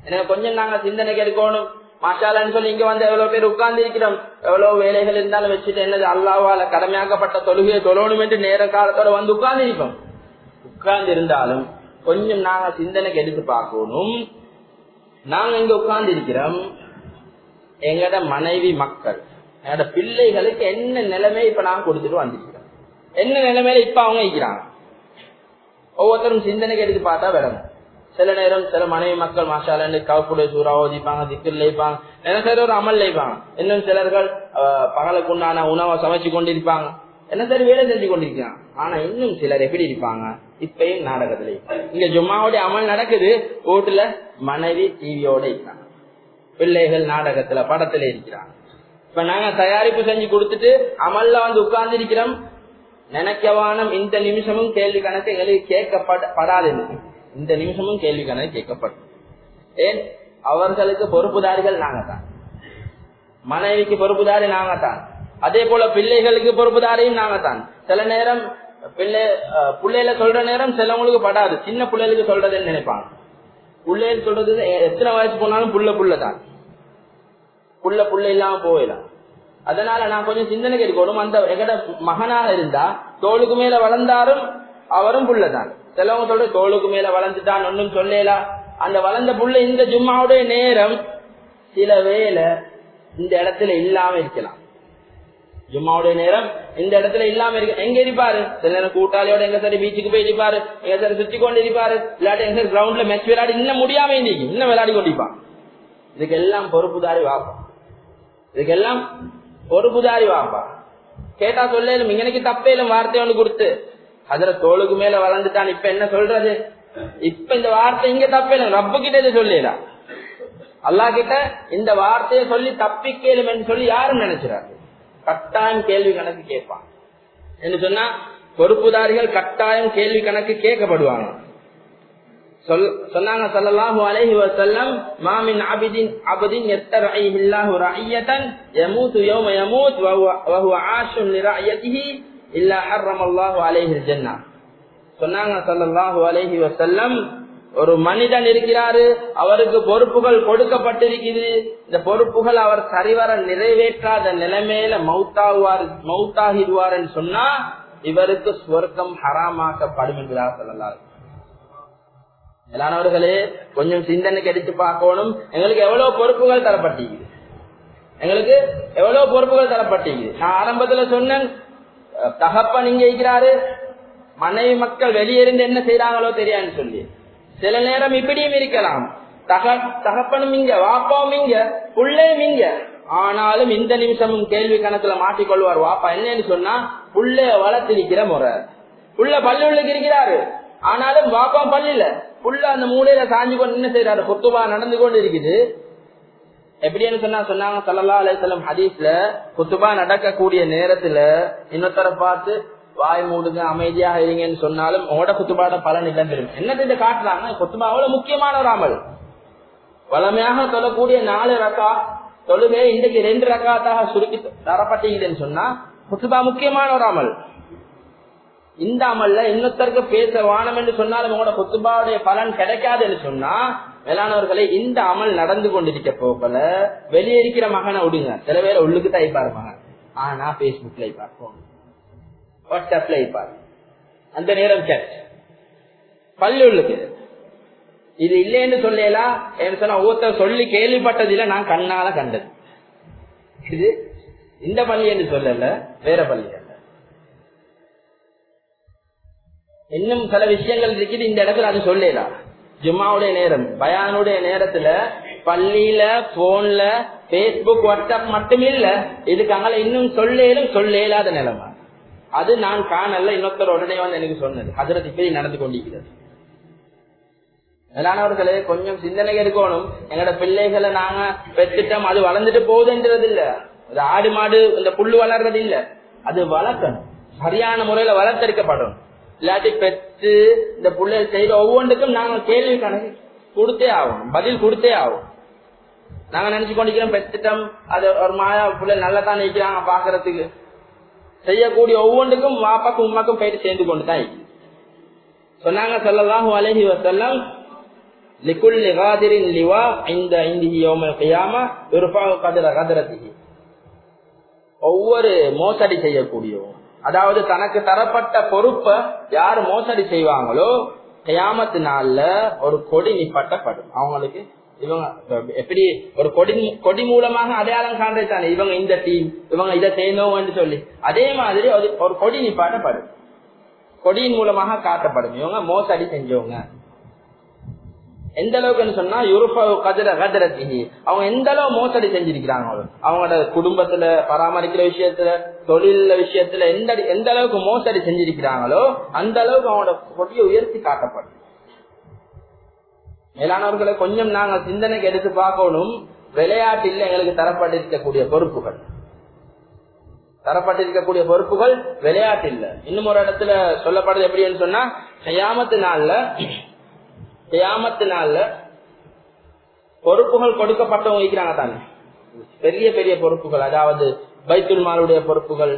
எனக்கு கொஞ்சம் நாங்க சிந்தனைக்கு இருக்கணும் மாஷாலன்னு சொல்லி இங்க வந்து எவ்வளவு பேர் உட்கார்ந்து இருக்கிறோம் எவ்வளவு வேலைகள் இருந்தாலும் வச்சுட்டு என்னது அல்லாவால கடமையாக்கப்பட்ட தொழுகையை தொழணும் என்று நேர காலத்தோட வந்து உட்கார்ந்து இருக்கோம் உட்கார்ந்து இருந்தாலும் கொஞ்சம் நாங்க சிந்தனைக்கு எடுத்து பார்க்கணும் நாங்க இங்க உட்கார்ந்து இருக்கிறோம் எங்கட மனைவி மக்கள் எங்களோட பிள்ளைகளுக்கு என்ன நிலைமை இப்ப நாங்க கொடுத்துட்டு வந்திருக்கிறோம் என்ன நிலைமையில இப்ப அவங்க இருக்கிறாங்க ஒவ்வொருத்தரும் சிந்தனைக்கு எடுத்து பார்த்தா விளங்கும் சில நேரம் சில மனைவி மக்கள் மாஷாலன்னு கவப்புடைய சூறா ஓதிப்பாங்க திக்கில் லைப்பாங்க என்ன சரி ஒரு அமல் லைப்பாங்க இன்னும் சிலர்கள் பகலுக்கு உண்டான உணவை சமைச்சு கொண்டிருப்பாங்க. என்ன சரி வேலை செஞ்சு கொண்டிருக்காங்க ஆனா இன்னும் சிலர் எப்படி இருப்பாங்க? இப்பயும் நாடகத்துல. இங்க ஜும்மாவுடைய அமல் நடக்குது. வீட்டுல மனைவி டிவியோட இருக்காங்க. பிள்ளைகள் நாடகத்துல படத்துல இருக்கிறாங்க. இப்ப நாங்க தயாரிப்பு செஞ்சு கொடுத்துட்டு அமல்ல வந்து உட்கார்ந்து இருக்கிறோம் நினைக்கவானம் இந்த நிமிஷமும் கேள்வி கணக்கு எங்களுக்கு கேட்கப்படாது இந்த நிமிஷமும் கேள்வி கணக்கு கேட்கப்படும். ஏன்? அவர்களுக்கு பொறுப்புதாரிகள் நாங்க தான் மனைவிக்கு பொறுப்புதாரி நாங்க தான் அதே போல பிள்ளைகளுக்கு பொறுப்புதாரியும் நாங்க தான் சில நேரம் பிள்ளை அஹ், சொல்ற நேரம் சிலவங்களுக்கு படாது. சின்ன பிள்ளைகளுக்கு சொல்றதுன்னு நினைப்பாங்க. பிள்ளைகள் சொல்றது எத்தனை வயசு போனாலும் புள்ள புள்ள தான் புள்ள புள்ள இல்லாம போயிடலாம் அதனால நான் கொஞ்சம் சிந்தனை கேட்கணும் அந்த எங்கட மகனாக இருந்தா தோளுக்கு மேல வளர்ந்தாரும் அவரும் புள்ளதான். செலவங்க சொல்ற தோளுக்கு மேல வளர்ந்துட்டான் ஒன்னும் சொல்லலாம் அந்த வளர்ந்த புள்ள இந்த ஜும்மாவுடைய நேரம் சில வேளை இந்த இடத்துல இல்லாம இருக்கலாம். ஜும்மாவுடைய நேரம் இந்த இடத்துல இல்லாம இருக்கு எங்க இருப்பாரு? சில நேரம் கூட்டாளியோட எங்க சரி பீச்சுக்கு போய் இருப்பாரு எங்க சரி சுத்தி கொண்டு இருப்பாரு இல்லாட்டி எங்க கிரவுண்ட்ல மேட்ச் விளையாடி இன்னும் முடியாம இன்னைக்கு இன்னும் விளையாடி கொண்டிருப்பான். இதுக்கு எல்லாம் பொறுப்புதாரி வாப்பா. இதுக்கெல்லாம் பொறுப்புதாரி வாப்பா. கேட்டா சொல்லும் இங்கனைக்கு தப்பேலும் வார்த்தை ஒன்று கொடுத்து அதுல தோளுக்கு மேல வளர்ந்துட்டான் இப்ப என்ன சொல்றது? இப்ப இந்த வார்த்தை இங்க தப்பேலும் ரப்பு கிட்ட இதை சொல்லலாம் அல்லா கிட்ட இந்த வார்த்தையை சொல்லி தப்பிக்கலும் என்று சொல்லி யாரும் நினைச்சிடாரு கட்டாயம் கேள்வி கணக்கு கேட்பான். என்று சொன்னா பொறுப்புதாரிகள் கட்டாயம் கேள்வி கணக்கு கேட்கப்படுவாங்க. சொல்- சொன்னாங்க ஸல்லல்லாஹு அலைஹி வஸல்லம் மா அபிதின் அபதின் யத்தரஹிஹி அல்லாஹு யமூது யௌம யமூத் வ ஆஷுன் லிரஅய்யதிஹி இல்லா ஹர்ரமல்லாஹு அலைஹி அல் சொன்னாங்க ஸல்லல்லாஹு அலைஹி வஸல்லம் ஒரு மனிதன் இருக்கிறாரு அவருக்கு பொறுப்புகள் கொடுக்கப்பட்டிருக்குது இந்த பொறுப்புகள் அவர் சரிவர நிறைவேற்றாத நிலைமையில மௌத்தாகுவார் மௌத்தாகிடுவார்னு சொன்னா இவருக்கு சுவர்க்கம் ஹராமாக்கப்படும் என்கிறார் சொல்லலாம். மேலானவர்களே கொஞ்சம் சிந்தனைக்கு எடுத்து பார்க்கணும். எங்களுக்கு எவ்வளவு பொறுப்புகள் தரப்பட்டீங்க எங்களுக்கு எவ்வளவு பொறுப்புகள் தரப்பட்டீங்க நான் ஆரம்பத்துல சொன்னேன் தகப்பன் இங்க இருக்கிறாரு. மனைவி மக்கள் வெளியிருந்து என்ன செய்யறாங்களோ தெரியாதுன்னு சொல்லி. சில நேரம் இப்படியும் இருக்கலாம். தக தகப்பனும் இங்க வாப்பாவும் இங்க புள்ளையும் இங்க. ஆனாலும் இந்த நிமிஷமும் கேள்வி கணக்குல மாட்டிக்கொள்வார். வாப்பா என்னன்னு சொன்னா புள்ளைய வளர்த்திருக்கிற முறை. புள்ள பல்லுள்ளுக்கு இருக்கிறாரு. ஆனாலும் வாப்பா பள்ளியில. புள்ள அந்த மூலையில சாஞ்சு கொண்டு என்ன செய்யறாரு பொத்துவா நடந்து கொண்டு இருக்குது. எப்படின்னு சொன்னா சொன்னாங்க சல்லா அலையம் ஹதீஸ்ல குத்துபா நடக்கக்கூடிய நேரத்துல இன்னொருத்தரை பார்த்து வாய் மூடுங்க அமைதியாக இருங்கன்னு சொன்னாலும் உங்களோட குத்துபாட பலன் இடம்பெறும் பெறும் என்னத்தை காட்டுறாங்க குத்துபா அவ்வளவு முக்கியமான ஒரு அமல் வளமையாக தொழக்கூடிய நாலு ரக்கா தொழுவே இன்றைக்கு ரெண்டு ரக்காத்தாக சுருக்கி தரப்பட்டீங்கன்னு சொன்னா குத்துபா முக்கியமான ஒரு அமல் இந்த அமல்ல இன்னொருத்தருக்கு பேச வானம் என்று சொன்னாலும் உங்களோட குத்துபாவுடைய பலன் கிடைக்காதுன்னு சொன்னா மேலானவர்களை இந்த அமல் நடந்து கொண்டிருக்க போகல. வெளியே இருக்கிற மகனை விடுங்க. சில பேர் உள்ளுக்கு தான் இப்பாரு மகன் ஆனா பேஸ்புக்ல பார்ப்போம் வாட்ஸ்அப்ல இருப்பார் அந்த நேரம் கேட் பள்ளி உள்ளுக்கு இது இல்லைன்னு சொல்லலாம் என்ன சொன்னா ஒவ்வொருத்தர் சொல்லி கேள்விப்பட்டதில்ல நான் கண்ணால கண்டது. இது இந்த பள்ளி என்று சொல்லல வேற பள்ளி அல்ல. இன்னும் சில விஷயங்கள் இருக்குது இந்த இடத்துல அது சொல்லலாம் ஜும்மாவுடைய நேரம் பயானுடைய நேரத்துல பள்ளியில போன்ல பேஸ்புக் வாட்ஸ்அப் மட்டும் இல்ல இதுக்கு அங்கே இன்னும் சொல்லேலும் சொல்லேலாத நிலைமை. அது நான் காணல இன்னொருத்தர் உடனே வந்து எனக்கு சொன்னது. ஹசரத் இப்படி நடந்து கொண்டிருக்கிறது. மேலானவர்களே கொஞ்சம் சிந்தனை இருக்கணும் எங்கட பிள்ளைகளை நாங்க பெற்றுட்டோம் அது வளர்ந்துட்டு போகுதுன்றது இல்ல ஆடு மாடு இந்த புல்லு வளர்றது இல்ல அது வளர்க்கணும். சரியான முறையில வளர்த்தெடுக்கப்படும் இல்லாட்டி பெற்று இந்த பிள்ளைகள் செய்யற ஒவ்வொன்றுக்கும் நாங்கள் கேள்வி கணக்கு கொடுத்தே ஆகும் பதில் கொடுத்தே ஆகும் நாங்க நினைச்சு கொண்டிருக்கிறோம் பெற்றுட்டோம் அது ஒரு மாயா பிள்ளை நல்லா தான் நிற்கிறாங்க பாக்குறதுக்கு. செய்யக்கூடிய ஒவ்வொன்றுக்கும் வாப்பாக்கும் உமாக்கும் போயிட்டு சேர்ந்து கொண்டு தான் சொன்னாங்க சொல்லலாம் அலஹி வசல்லம் லிகுல் காதிரின் லிவா இந்த இந்திஹி யோமல் கியாமா இருஃபா கதிர ஒவ்வொரு மோசடி செய்யக்கூடியவங்க அதாவது தனக்கு தரப்பட்ட பொறுப்பை யார் மோசடி செய்வாங்களோ கயாமத்து நாள்ல ஒரு கொடி நிப்பட்டப்படும். அவங்களுக்கு இவங்க எப்படி ஒரு கொடி கொடி மூலமாக அடையாளம் காண்றது தானே இவங்க இந்த டீம் இவங்க இதை செய்யணும் சொல்லி. அதே மாதிரி ஒரு ஒரு கொடி நிப்பாட்டப்படும். கொடியின் மூலமாக காட்டப்படும். இவங்க மோசடி செஞ்சவங்க. எந்த அளவுக்குன்னு சொன்னா யூரோப்பா கதிர கதிரத்தி அவங்க எந்த அளவு மோசடி செஞ்சிருக்கிறாங்களோ அவங்களோட குடும்பத்துல பராமரிக்கிற விஷயத்துல தொழில விஷயத்துல எந்த எந்த அளவுக்கு மோசடி செஞ்சிருக்கிறாங்களோ அந்த அளவுக்கு அவனோட பொட்டியை உயர்த்தி காட்டப்படும். மேலானவர்களை கொஞ்சம் நாங்கள் சிந்தனைக்கு எடுத்து பார்க்கணும். விளையாட்டில் எங்களுக்கு தரப்பட்டிருக்கக்கூடிய பொறுப்புகள். தரப்பட்டிருக்கக்கூடிய பொறுப்புகள் விளையாட்டு இல்ல. இன்னும் ஒரு இடத்துல சொல்லப்படுறது எப்படின்னு சொன்னா செய்யாமத்து நாள்ல செய்யாமத்து நாள்ல பொறுப்புகள் கொடுக்கப்பட்டவங்க இருக்கிறாங்க தானே. பெரிய பெரிய பொறுப்புகள். அதாவது பைத்துல் மாலுடைய பொறுப்புகள்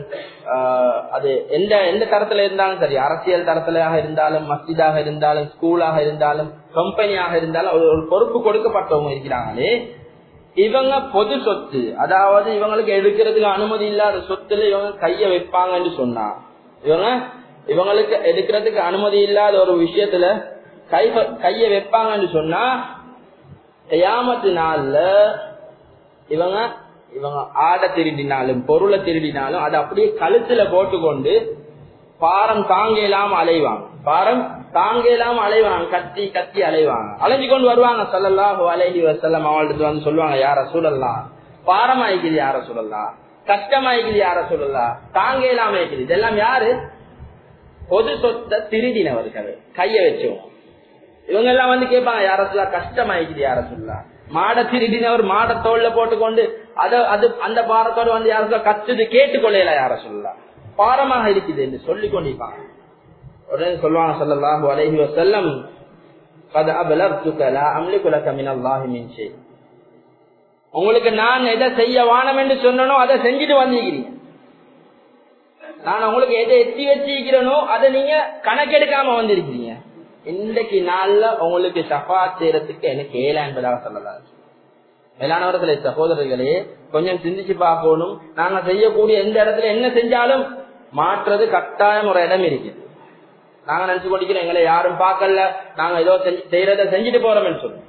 அது எந்த எந்த தரத்துல இருந்தாலும் சரி அரசியல் தரத்திலாக இருந்தாலும் மஸ்ஜிதாக இருந்தாலும் ஸ்கூலாக இருந்தாலும் கம்பெனியாக இருந்தாலும் ஒரு ஒரு பொறுப்பு கொடுக்கப்பட்டவங்க இருக்கிறாங்களே இவங்க பொது சொத்து அதாவது இவங்களுக்கு எடுக்கிறதுக்கு அனுமதி இல்லாத சொத்துல இவங்க கைய வைப்பாங்கன்னு சொன்னா இவங்க இவங்களுக்கு எடுக்கிறதுக்கு அனுமதி இல்லாத ஒரு விஷயத்துல கை கைய வைப்பாங்கன்னு சொன்னா ஏமத்து நாள்ல இவங்க இவங்க ஆடை திருடினாலும் பொருளை திருடினாலும் அதை அப்படியே கழுத்துல போட்டுக்கொண்டு பாரம் தாங்க இல்லாம அலைவாங்க. பாரம் தாங்க இல்லாம அலைவாங்க. கத்தி கத்தி அலைவாங்க. அலைஞ்சு கொண்டு வருவாங்க. சல்லல்லாஹு அலைஹி வஸல்லம் அவள்கிட்ட வந்து சொல்லுவாங்க யார சூழல்லாம் பாரமாயிக்குது யார சொல்லலாம் கஷ்டமாயிக்குது யார சொல்லலாம் தாங்க இல்லாம இருக்குது. இதெல்லாம் யாரு? பொது சொத்தை திருடினவர்கள். கைய வச்சோம் இவங்க எல்லாம் வந்து கேட்பாங்க யார சொல்லா கஷ்டமாயிக்குது யார சொல்லலாம் மாட திருடினவர் மாட தோல்ல போட்டுக்கொண்டு அத அது அந்த பாரத்தோட வந்து யாருக்கும் கத்துது கேட்டுக்கொள்ளல யார சொல்லலாம் பாரமாக இருக்குது என்று சொல்லி கொண்டிருப்பாங்க உடனே சொல்லுவாங்க சொல்லலாம் அலஹி வசல்லம் உங்களுக்கு நான் எதை செய்ய வானம் என்று சொன்னனோ அதை செஞ்சுட்டு வந்திருக்கிறீங்க. நான் உங்களுக்கு எதை எத்தி வச்சிருக்கிறேனோ அதை நீங்க கணக்கெடுக்காம வந்திருக்கிறீங்க. இன்றைக்கு நாள்ல உங்களுக்கு சஃபா செய்யறதுக்கு எனக்கு ஏழை என்பதாக சொல்லலாம் மேலானவர்களே சகோதரர்களே கொஞ்சம் சிந்திச்சு பார்க்கணும். நாங்க செய்யக்கூடிய எந்த இடத்துல என்ன செஞ்சாலும் மாற்றுறது கட்டாயம் ஒரு இடம் இருக்குது நாங்க நினைச்சு கொண்டிருக்கிறோம் எங்களை யாரும் பார்க்கல. நாங்க ஏதோ செஞ்சு- செய்யறத செஞ்சுட்டு போறோம்னு சொல்லுவோம்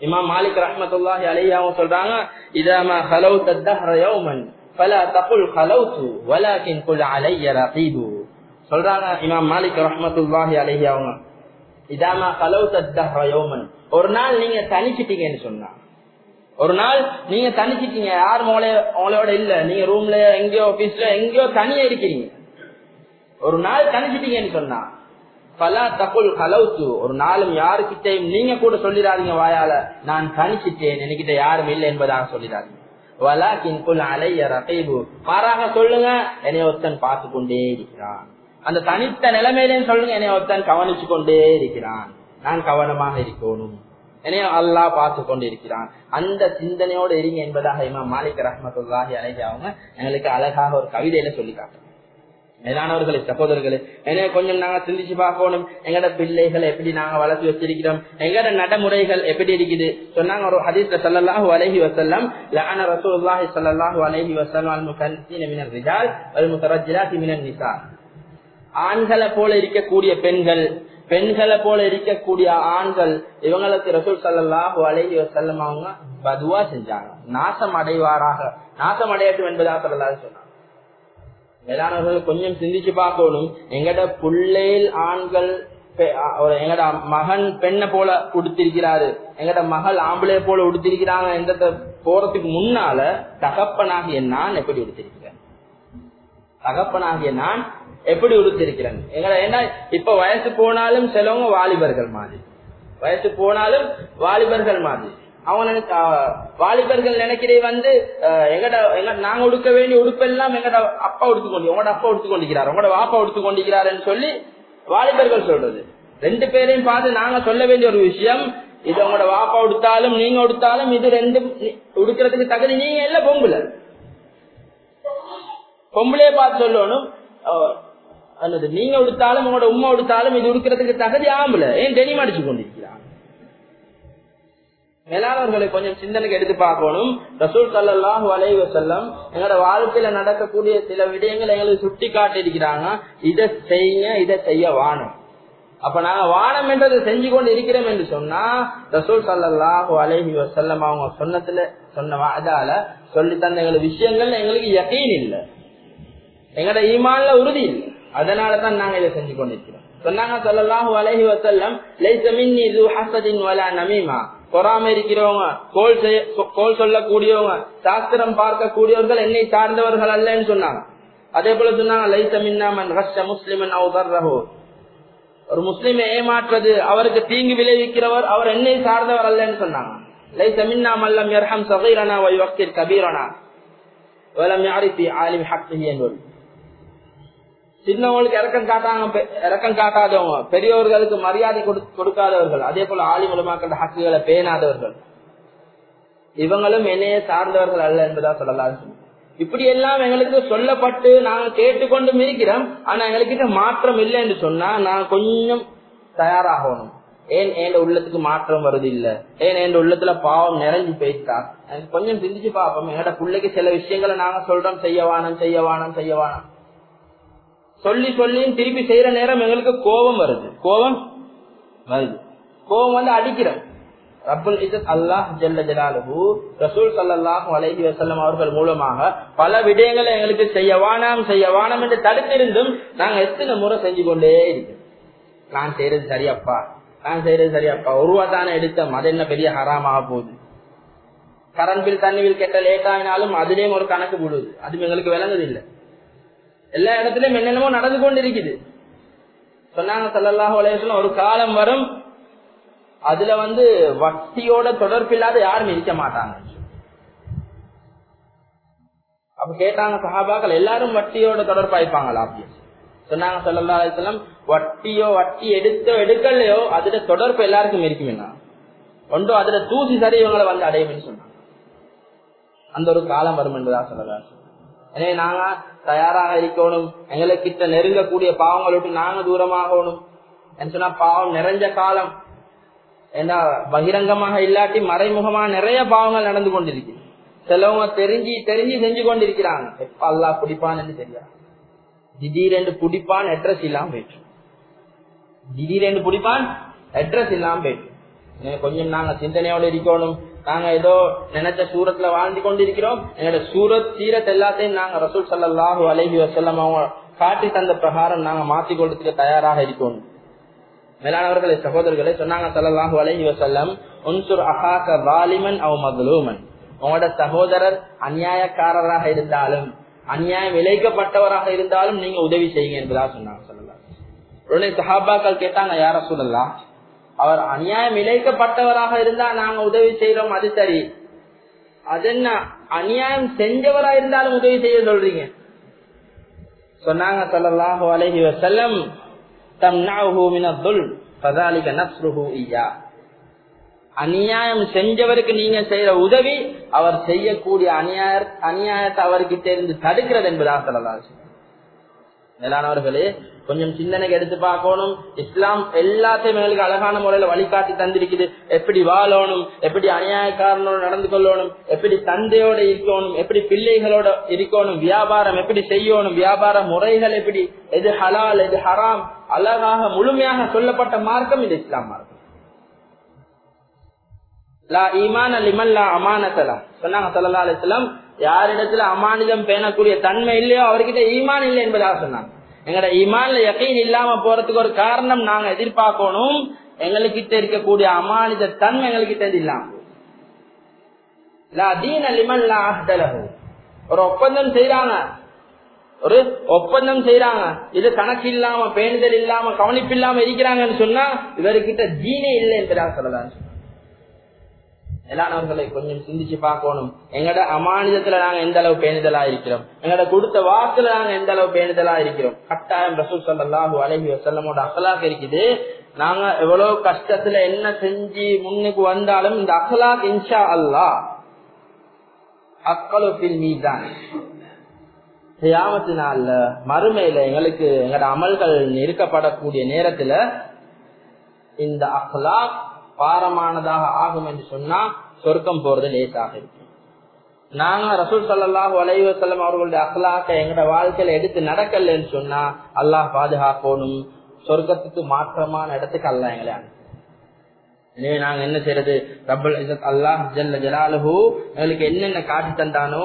இமாம் மாலிக் ரஹ்மத்துல்லாஹி அலையாவும் சொல்றாங்க இதாமா ஹலௌத தஹ்ர யௌமன் ஃபலா தகுல் ஹலௌது வலாகின் குல் அலைய ரகீபு. சொல்றாங்க இமாம் மாலிக் ரஹ்மத்துல்லாஹி அலைஹி அவங்க. இதாமா ஹலௌத தஹ்ர யௌமன் ஒரு நாள் நீங்க தனிச்சிட்டீங்கன்னு சொன்னா ஒரு நாள் நீங்க தனிச்சிட்டீங்க. யார் உங்களே உங்களோட இல்ல. நீங்க ரூம்ல எங்கேயோ ஆபீஸ்ல எங்கேயோ தனியா இருக்கிறீங்க. ஒரு நாள் தனிச்சிட்டீங்கன்னு சொன்னா பலா தகுல் கலவுத்து ஒரு நாளும் யாருக்கிட்டையும் நீங்க கூட சொல்லிடாதீங்க வாயால. நான் தனிச்சிட்டேன். என்கிட்ட யாரும் இல்லை என்பதாக சொல்லிடாதீங்க. அலைய மாறாக சொல்லுங்க. என்னை ஒருத்தன் பார்த்து கொண்டே இருக்கிறான். அந்த தனித்த நிலைமையிலேயும் சொல்லுங்க. என்னை ஒருத்தன் கவனிச்சு கொண்டே இருக்கிறான். நான் கவனமாக இருக்கணும். என்னைய அல்லாஹ் பார்த்து கொண்டிருக்கிறான். அந்த சிந்தனையோடு எரிங்க என்பதாக இமாம் மாலிக் ரஹமத்துல்லாஹி அழகி அவங்க எங்களுக்கு அழகாக ஒரு கவிதையில சொல்லி காட்டுறாங்க. மேலானவர்களே சகோதரர்களே எனவே கொஞ்சம் நாங்க சிந்திச்சு பார்க்கணும். எங்கட பிள்ளைகளை எப்படி நாங்க வளர்த்து வச்சிருக்கிறோம்? எங்கட நடைமுறைகள் எப்படி இருக்குது? சொன்னாங்க ஒரு ஹதீஸ்ல சல்லாஹு அலைஹி வஸல்லம் லான ரசூல்லாஹி சல்லாஹு அலைஹி வஸல்லம் அல் ரிஜால் வல் மினன் நிசா ஆண்களை போல இருக்கக்கூடிய பெண்கள் பெண்களை போல இருக்கக்கூடிய ஆண்கள் இவங்களுக்கு ரசூல் சல்லாஹு அலைஹி வசல்லம் அவங்க பதுவா செஞ்சாங்க. நாசம் அடைவாராக. நாசம் அடையட்டும் என்பதாக சொல்லலாம் சொன்னாங்க. மேலானவர்கள் கொஞ்சம் சிந்திச்சு பார்க்கணும். எங்கட புள்ளையில் ஆண்கள் ஒரு எங்கட மகன் பெண்ணை போல உடுத்திருக்கிறாரு. எங்கட மகள் ஆம்பளை போல உடுத்திருக்கிறாங்க எந்த போறதுக்கு முன்னால தகப்பனாகிய நான் எப்படி உடுத்திருக்கிறேன்? தகப்பனாகிய நான் எப்படி உடுத்திருக்கிறேன் எங்கட என்ன இப்ப வயசு போனாலும் சிலவங்க வாலிபர்கள் மாதிரி. வயசு போனாலும் வாலிபர்கள் மாதிரி. அவங்க வாலிபர்கள் நினைக்கிறே வந்து எங்கட எங்க நாங்க உடுக்க வேண்டிய உடுப்பெல்லாம் எங்கட அப்பா உடுத்துக்கொண்டு உங்களோட அப்பா உடுத்துக்கொண்டிருக்கிறார். உங்களோட வாப்பா உடுத்துக்கொண்டிருக்கிறாருன்னு சொல்லி வாலிபர்கள் சொல்றது. ரெண்டு பேரையும் பார்த்து நாங்க சொல்ல வேண்டிய ஒரு விஷயம் இது உங்களோட வாப்பா உடுத்தாலும் நீங்க உடுத்தாலும் இது ரெண்டும் உடுக்கிறதுக்கு தகுதி நீங்க இல்ல பொம்புல பொம்பளைய பார்த்து சொல்லணும். அல்லது நீங்க உடுத்தாலும் உங்களோட உம்மா உடுத்தாலும் இது உடுக்கிறதுக்கு தகுதி ஆம்பளை ஏன் டெனிம் அடிச்சு கொண்டிருக்கிறான் மேலாளர்களை கொஞ்சம் சிந்தனைக்கு எடுத்து பார்க்கணும். ரசூல் சல்லாஹ் அலைஹி செல்லம் எங்களோட வாழ்க்கையில நடக்கக்கூடிய சில விடயங்களை எங்களுக்கு சுட்டி காட்டி இருக்கிறாங்க இதை செய்ய இதை செய்ய வானம் அப்ப நாங்க வானம் என்றதை செஞ்சு கொண்டு இருக்கிறோம் என்று சொன்னா ரசூல் சல்லாஹூ அலைஹி செல்லம் அவங்க சொன்னதுல சொன்ன அதால சொல்லி தந்த எங்களுக்கு விஷயங்கள் எங்களுக்கு யகீன் இல்லை. எங்களோட ஈமான்ல உறுதி இல்லை. அதனாலதான் நாங்க இதை செஞ்சு கொண்டிருக்கிறோம். சொன்னாங்க சொல்லலாஹு அலஹி வசல்லம் இருக்கிறவங்க கோல் கோல் சொல்லக்கூடியவங்க சாஸ்திரம் பார்க்கக்கூடியவர்கள் என்னை சார்ந்தவர்கள் அல்லன்னு சொன்னாங்க. அதே போல சொன்னாங்க லைச மின்னாமன் ரஷ்ட முஸ்லிமன் அவதர்ரஹோ ஒரு முஸ்லிமை ஏமாற்றது அவருக்கு தீங்கு விளைவிக்கிறவர் அவர் என்னை சார்ந்தவர் அல்லன்னு சொன்னாங்க. லைச மின்னா மல்லம் யர்ஹம் சகீரனா வக்கீர் கபீரனா. வலம் யாரிசி ஆலிம் சின்னவங்களுக்கு இறக்கம் காட்டாங்க இறக்கம் காட்டாதவங்க பெரியவர்களுக்கு மரியாதை கொடு- கொடுக்காதவர்கள் அதே போல ஆலி மூலமாக்கிற ஹக்குகளை பேணாதவர்கள். இவங்களும் என்னைய சார்ந்தவர்கள் அல்ல என்பதா சொல்லலாம் இப்படி எல்லாம் எங்களுக்கு சொல்லப்பட்டு நாங்க கேட்டுக்கொண்டும் இருக்கிறோம் ஆனா எங்களுக்கு மாற்றம் இல்லை என்று சொன்னா நான் கொஞ்சம் தயாராகணும். ஏன் என் உள்ளத்துக்கு மாற்றம் வருது இல்ல ஏன் என் உள்ளத்துல பாவம் நிறைஞ்சு போயிட்டா? எனக்கு கொஞ்சம் சிந்திச்சு பார்ப்போம். எங்கட பிள்ளைக்கு சில விஷயங்களை நாங்க சொல்றோம். செய்யவானம் செய்யவானம் செய்யவானம் சொல்லி சொல்லி திருப்பி செய்யற நேரம் எங்களுக்கு கோபம் வருது. கோபம் வருது. கோபம் வந்து அடிக்கிறோம். ரப்புல் இசத் அல்லாஹ் ஜல்ல ஜலாலு ரசூல் சல்லாஹ் அலஹி வசல்லம் அவர்கள் மூலமாக பல விடயங்களை எங்களுக்கு செய்ய வானாம் செய்ய வானம் என்று தடுத்திருந்தும் நாங்க எத்தனை முறை செஞ்சு கொண்டே இருக்கோம் நான் செய்யறது சரியப்பா. நான் செய்யறது சரியப்பா. உருவா தானே எடுத்தோம். அது என்ன பெரிய ஹராமாக போகுது. கரண்ட் பில் தண்ணி பில் கெட்ட லேட் ஆகினாலும் அதுலேயும் ஒரு கணக்கு விடுது அது எங்களுக்கு விளங்குது இல்லை எல்லா இடத்துலயும் என்னென்னமோ நடந்து கொண்டு இருக்குது சொன்னாங்க சல்லல்லாஹு ஒரு காலம் வரும் அதுல வந்து வட்டியோட தொடர்பு இல்லாத யாரும் இருக்க மாட்டாங்க. அப்ப கேட்டாங்க சஹாபாக்கள் எல்லாரும் வட்டியோட தொடர்பாய்ப்பாங்களா அப்படின்னு. சொன்னாங்க சல்லா அலிஸ்லாம் வட்டியோ வட்டி எடுத்தோ எடுக்கலையோ அதுல தொடர்பு எல்லாருக்கும் இருக்குமே ஒன்றோ அதுல தூசி சரி இவங்களை வந்து அடையும்னு சொன்னாங்க. அந்த ஒரு காலம் வரும் என்பதா சொல்லலாம் எனவே நாங்க தயாராக இருக்கணும். எங்களுக்கிட்ட நெருங்கக்கூடிய பாவங்களை விட்டு நாங்க தூரமாகணும். சொன்னா பாவம் நிறைஞ்ச காலம். ஏன்னா பகிரங்கமாக இல்லாட்டி மறைமுகமா நிறைய பாவங்கள் நடந்து கொண்டிருக்கு. சிலவங்க தெரிஞ்சு தெரிஞ்சு செஞ்சு கொண்டிருக்கிறாங்க. எப்ப அல்லா குடிப்பான்னு தெரியாது. திடீரென்று குடிப்பான் அட்ரஸ் இல்லாம போயிட்டு. திடீரென்று குடிப்பான் அட்ரஸ் இல்லாம போயிட்டு. கொஞ்சம் நாங்க சிந்தனையோட இருக்கணும். நாங்க ஏதோ நினைச்ச சூரத்துல வாழ்ந்து கொண்டிருக்கிறோம். எங்களோட சூரத் சீரத் எல்லாத்தையும் நாங்க ரசூல் சல்லாஹூ அலஹி வசல்லம் அவங்க காட்டி தந்த பிரகாரம் நாங்க மாத்திக் கொள்றதுக்கு தயாராக இருக்கோம். மேலானவர்களை சகோதரர்களை சொன்னாங்க சல்லாஹூ அலஹி வசல்லம் உன்சுர் அஹாக்க வாலிமன் அவ் மதுலூமன் உங்களோட சகோதரர் அநியாயக்காரராக இருந்தாலும் அநியாயம் விளைக்கப்பட்டவராக இருந்தாலும் நீங்க உதவி செய்யுங்க என்பதா சொன்னாங்க சொல்லலாம் உடனே சஹாபாக்கள் கேட்டாங்க யார சொல்லலாம் அவர் அநியாயம் இழைக்கப்பட்டவராக இருந்தா நாங்க உதவி செய்யறோம் அது சரி. அது என்ன? அநியாயம் செஞ்சவரா இருந்தாலும் உதவி செய்ய சொல்றீங்க. சொன்னாங்க சல்லாஹூ அலஹி வசல்லம் அநியாயம் செஞ்சவருக்கு நீங்க செய்யற உதவி அவர் செய்யக்கூடிய அநியாய அநியாயத்தை அவர்கிட்ட இருந்து தடுக்கிறது என்பதா சொல்லலாம் மேலானவர்களே கொஞ்சம் சிந்தனைக்கு எடுத்து பார்க்கணும். இஸ்லாம் எல்லாத்தையும் எங்களுக்கு அழகான முறையில வழிகாட்டி தந்திருக்குது. எப்படி வாழணும் எப்படி அநியாயக்காரனோட நடந்து கொள்ளணும் எப்படி தந்தையோட இருக்கணும் எப்படி பிள்ளைகளோட இருக்கணும் வியாபாரம் எப்படி செய்யணும் வியாபார முறைகள் எப்படி எது ஹலால் எது ஹராம் அழகாக முழுமையாக சொல்லப்பட்ட மார்க்கம் இது இஸ்லாம் மார்க்கம். லா ஈமான லிமல்லா அமானத்தலா. சொன்னாங்க சல்லா அலிஸ்லாம் யாரிடத்துல அமானிதம் பேணக்கூடிய தன்மை இல்லையோ அவர்கிட்ட ஈமான் இல்லை என்பதாக சொன்னாங்க. எங்கட ஈமான்ல யக்கீன் இல்லாம போறதுக்கு ஒரு காரணம் நாங்க எதிர்பார்க்கணும். எங்களுக்கிட்ட இருக்கக்கூடிய அமானித தன்மை எங்களுக்கிட்ட இல்லாம ஒரு ஒப்பந்தம் செய்யறாங்க ஒரு ஒப்பந்தம் செய்யறாங்க இது கணக்கு இல்லாம பேணுதல் இல்லாம கவனிப்பு இல்லாம இருக்கிறாங்கன்னு சொன்னா இவர்கிட்ட ஜீனே இல்லை என்பதாக சொல்லலாம். எல்லானவர்களை கொஞ்சம் சிந்திச்சு பார்க்கணும். எங்கட அமானிதத்துல நாங்க எந்த அளவு பேணுதலா இருக்கிறோம்? எங்கட கொடுத்த வாக்குல நாங்க எந்த அளவு பேணுதலா இருக்கிறோம்? கட்டாயம் ரசூல் சல்லாஹூ அலஹி வசல்லமோட அசலாக் இருக்குது. நாங்க எவ்வளவு கஷ்டத்துல என்ன செஞ்சு முன்னுக்கு வந்தாலும் இந்த அசலாக் இன்ஷா அல்லா அக்கலுப்பில் மீதான் செய்யாமத்து நாள்ல மறுமையில எங்களுக்கு எங்கட அமல்கள் நெருக்கப்படக்கூடிய நேரத்துல இந்த அஹ்லாக் பாரமானதாக ஆகும் என்று சொன்னா சொர்க்கம் போறது லேசாக இருக்கும். நாங்க ரசூல் சல்லாஹூ அலைவசல்லம் அவர்களுடைய அஹ்லாக்க எங்கட வாழ்க்கையில எடுத்து நடக்கலன்னு சொன்னா அல்லாஹ் பாதுகாக்கணும். சொர்க்கத்துக்கு மாற்றமான இடத்துக்கு அல்ல எங்களை எனவே நாங்க என்ன செய்யறது ரப்பல் அல்லாஹ் ஜல்ல ஜலாலுஹு எங்களுக்கு என்னென்ன காட்டி தந்தானோ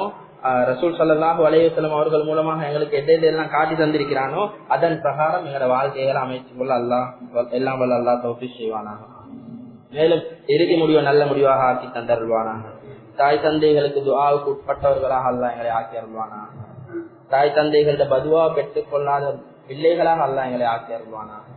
ரசூல் சல்லாஹூ அலைவசல்லம் அவர்கள் மூலமாக எங்களுக்கு எதை எதெல்லாம் காட்டி தந்திருக்கிறானோ அதன் பிரகாரம் எங்களோட வாழ்க்கைகளை அமைத்துக் கொள்ள அல்லாஹ் எல்லாம் வல்ல அல்லா தோப்பி செய்வானாகும் மேலும் இறுதி முடிவை நல்ல முடிவாக ஆக்கி தந்தருள்வானாக. தாய் தந்தைகளுக்கு துவாவுக்கு உட்பட்டவர்களாக அல்லா எங்களை ஆக்கி அருள்வானாக. தாய் தந்தைகளிட பதுவா பெற்றுக் கொள்ளாத பிள்ளைகளாக அல்லா எங்களை ஆக்கி அருள்வானாக.